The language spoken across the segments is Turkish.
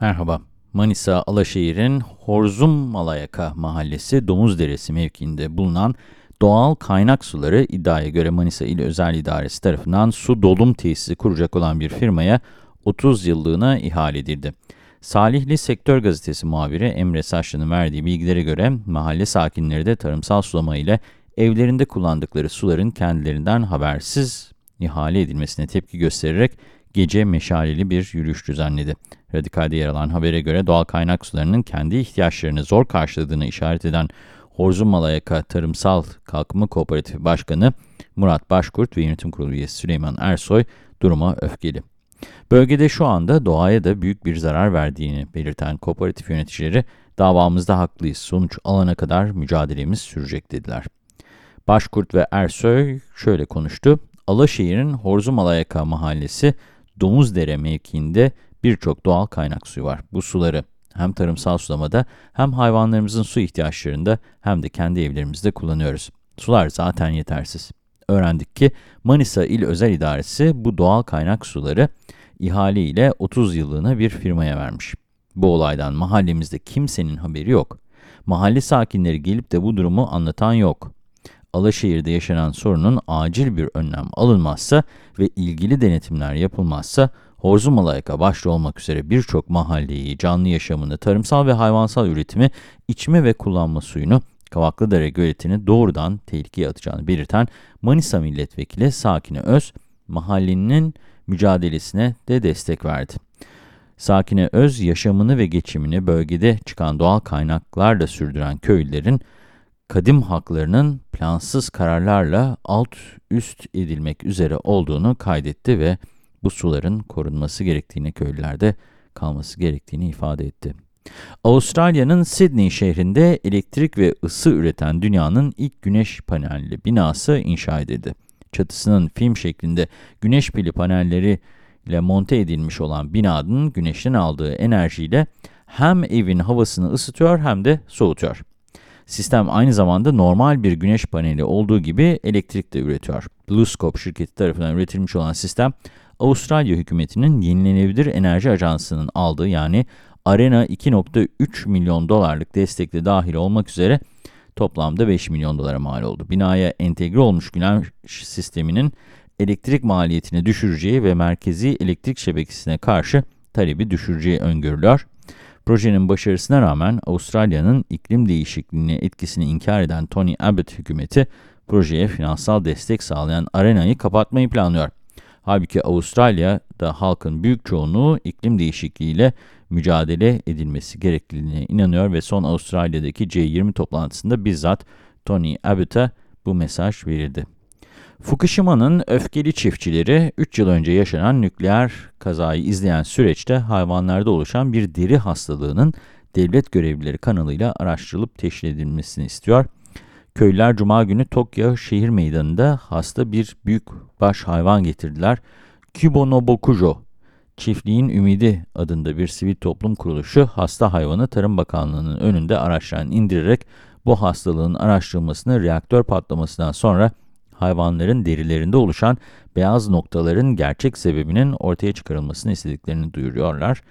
Merhaba. Manisa Alaşehir'in Horzum Malayaka mahallesi Domuzderesi mevkiinde bulunan doğal kaynak suları iddiaya göre Manisa İl Özel İdaresi tarafından su dolum tesisi kuracak olan bir firmaya 30 yıllığına ihale edildi. Salihli Sektör Gazetesi muhabiri Emre Saçlı'nın verdiği bilgilere göre mahalle sakinleri de tarımsal sulama ile evlerinde kullandıkları suların kendilerinden habersiz ihale edilmesine tepki göstererek gece meşaleli bir yürüyüş düzenledi. Radikal'de yer alan habere göre doğal kaynak sularının kendi ihtiyaçlarını zor karşıladığını işaret eden Horzum Malayaka Tarımsal Kalkınma Kooperatifi Başkanı Murat Başkurt ve Yönetim Kurulu üyesi Süleyman Ersoy duruma öfkeli. Bölgede şu anda doğaya da büyük bir zarar verdiğini belirten kooperatif yöneticileri davamızda haklıyız, sonuç alana kadar mücadelemiz sürecek dediler. Başkurt ve Ersoy şöyle konuştu. Alaşehir'in Horzum Alayaka mahallesi Domuzdere mevkiinde birçok doğal kaynak suyu var. Bu suları hem tarımsal sulamada hem hayvanlarımızın su ihtiyaçlarında hem de kendi evlerimizde kullanıyoruz. Sular zaten yetersiz. Öğrendik ki Manisa İl Özel İdaresi bu doğal kaynak suları ihale ile 30 yıllığına bir firmaya vermiş. Bu olaydan mahallemizde kimsenin haberi yok. Mahalle sakinleri gelip de bu durumu anlatan yok. Alaşehir'de yaşanan sorunun acil bir önlem alınmazsa ve ilgili denetimler yapılmazsa Horzumalayaka başta olmak üzere birçok mahalleyi, canlı yaşamını, tarımsal ve hayvansal üretimi, içme ve kullanma suyunu, Kavaklıdere göletini doğrudan tehlikeye atacağını belirten Manisa Milletvekili Sakine Öz, mahallenin mücadelesine de destek verdi. Sakine Öz, yaşamını ve geçimini bölgede çıkan doğal kaynaklarla sürdüren köylülerin, kadim haklarının plansız kararlarla alt üst edilmek üzere olduğunu kaydetti ve bu suların korunması gerektiğini köylülerde kalması gerektiğini ifade etti. Avustralya'nın Sydney şehrinde elektrik ve ısı üreten dünyanın ilk güneş panelli binası inşa edildi. Çatısının film şeklinde güneş pili panelleri ile monte edilmiş olan binanın güneşten aldığı enerjiyle hem evin havasını ısıtıyor hem de soğutuyor. Sistem aynı zamanda normal bir güneş paneli olduğu gibi elektrik de üretiyor. BlueScope şirketi tarafından üretilmiş olan sistem, Avustralya hükümetinin Yenilenebilir Enerji Ajansı'nın aldığı yani Arena 2.3 milyon dolarlık destekle dahil olmak üzere toplamda 5 milyon dolara mal oldu. Binaya entegre olmuş güneş sisteminin elektrik maliyetini düşüreceği ve merkezi elektrik şebekesine karşı talebi düşüreceği öngörülüyor. Projenin başarısına rağmen Avustralya'nın iklim değişikliğine etkisini inkar eden Tony Abbott hükümeti projeye finansal destek sağlayan arenayı kapatmayı planlıyor. Halbuki Avustralya'da halkın büyük çoğunluğu iklim değişikliğiyle mücadele edilmesi gerekliliğine inanıyor ve son Avustralya'daki C20 toplantısında bizzat Tony Abbott'a bu mesaj verildi. Fukushima'nın öfkeli çiftçileri 3 yıl önce yaşanan nükleer kazayı izleyen süreçte hayvanlarda oluşan bir deri hastalığının devlet görevlileri kanalıyla araştırılıp teşhis edilmesini istiyor. Köylüler Cuma günü Tokyo şehir meydanında hasta bir büyük baş hayvan getirdiler. Kubonobokujo, Çiftliğin Ümidi adında bir sivil toplum kuruluşu hasta hayvanı Tarım Bakanlığı'nın önünde araçlarını indirerek bu hastalığın araştırılmasını reaktör patlamasından sonra hayvanların derilerinde oluşan beyaz noktaların gerçek sebebinin ortaya çıkarılmasını istediklerini duyuruyorlar.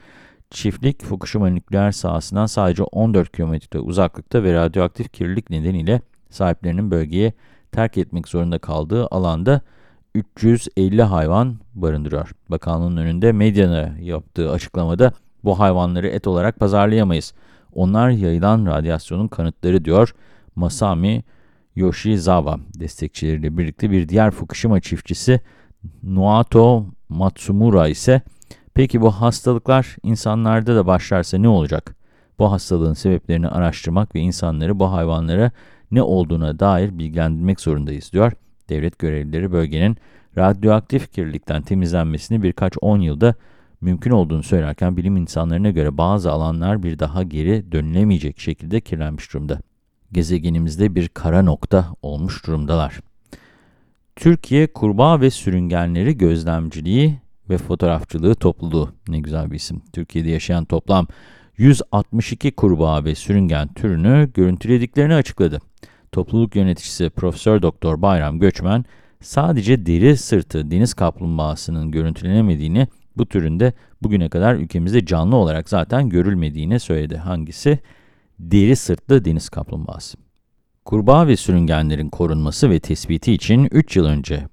Çiftlik, Fukushima nükleer sahasından sadece 14 kilometre uzaklıkta ve radyoaktif kirlilik nedeniyle sahiplerinin bölgeye terk etmek zorunda kaldığı alanda 350 hayvan barındırıyor. Bakanlığın önünde medyana yaptığı açıklamada bu hayvanları et olarak pazarlayamayız. Onlar yayılan radyasyonun kanıtları diyor Masami Yoshizawa destekçileriyle birlikte bir diğer Fukushima çiftçisi Noato Matsumura ise peki bu hastalıklar insanlarda da başlarsa ne olacak? Bu hastalığın sebeplerini araştırmak ve insanları bu hayvanlara ne olduğuna dair bilgilendirmek zorundayız diyor. Devlet görevlileri bölgenin radyoaktif kirlilikten temizlenmesini birkaç on yılda mümkün olduğunu söylerken bilim insanlarına göre bazı alanlar bir daha geri dönülemeyecek şekilde kirlenmiş durumda gezegenimizde bir kara nokta olmuş durumdalar. Türkiye Kurbağa ve Sürüngenleri Gözlemciliği ve Fotoğrafçılığı Topluluğu. Ne güzel bir isim. Türkiye'de yaşayan toplam 162 kurbağa ve sürüngen türünü görüntülediklerini açıkladı. Topluluk yöneticisi Profesör Doktor Bayram Göçmen, sadece deri sırtı deniz kaplumbağasının görüntülenemediğini bu türün de bugüne kadar ülkemizde canlı olarak zaten görülmediğini söyledi. Hangisi? Deri sırtlı deniz kaplumbağası. Kurbağa ve sürüngenlerin korunması ve tespiti için 3 yıl önce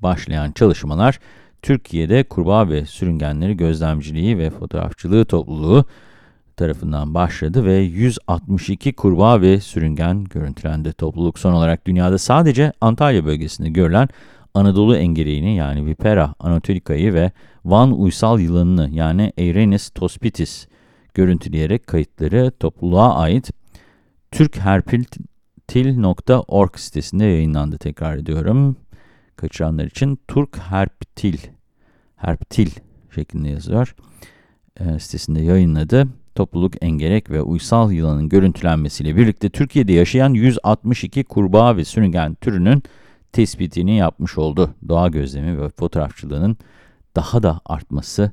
başlayan çalışmalar, Türkiye'de kurbağa ve sürüngenleri gözlemciliği ve fotoğrafçılığı topluluğu tarafından başladı ve 162 kurbağa ve sürüngen görüntülendi. Topluluk son olarak dünyada sadece Antalya bölgesinde görülen Anadolu engereğini yani Vipera anatolica'yı ve Van uysal yılanını yani Eirenis tospitis görüntüleyerek kayıtları topluluğa ait türkherptil.org sitesinde yayınlandı. Tekrar ediyorum. Kaçıranlar için Turk Herptil, Herptil şeklinde yazıyor. E, sitesinde yayınladı. Topluluk engerek ve uysal yılanın görüntülenmesiyle birlikte Türkiye'de yaşayan 162 kurbağa ve sürüngen türünün tespitini yapmış oldu. Doğa gözlemi ve fotoğrafçılığının daha da artması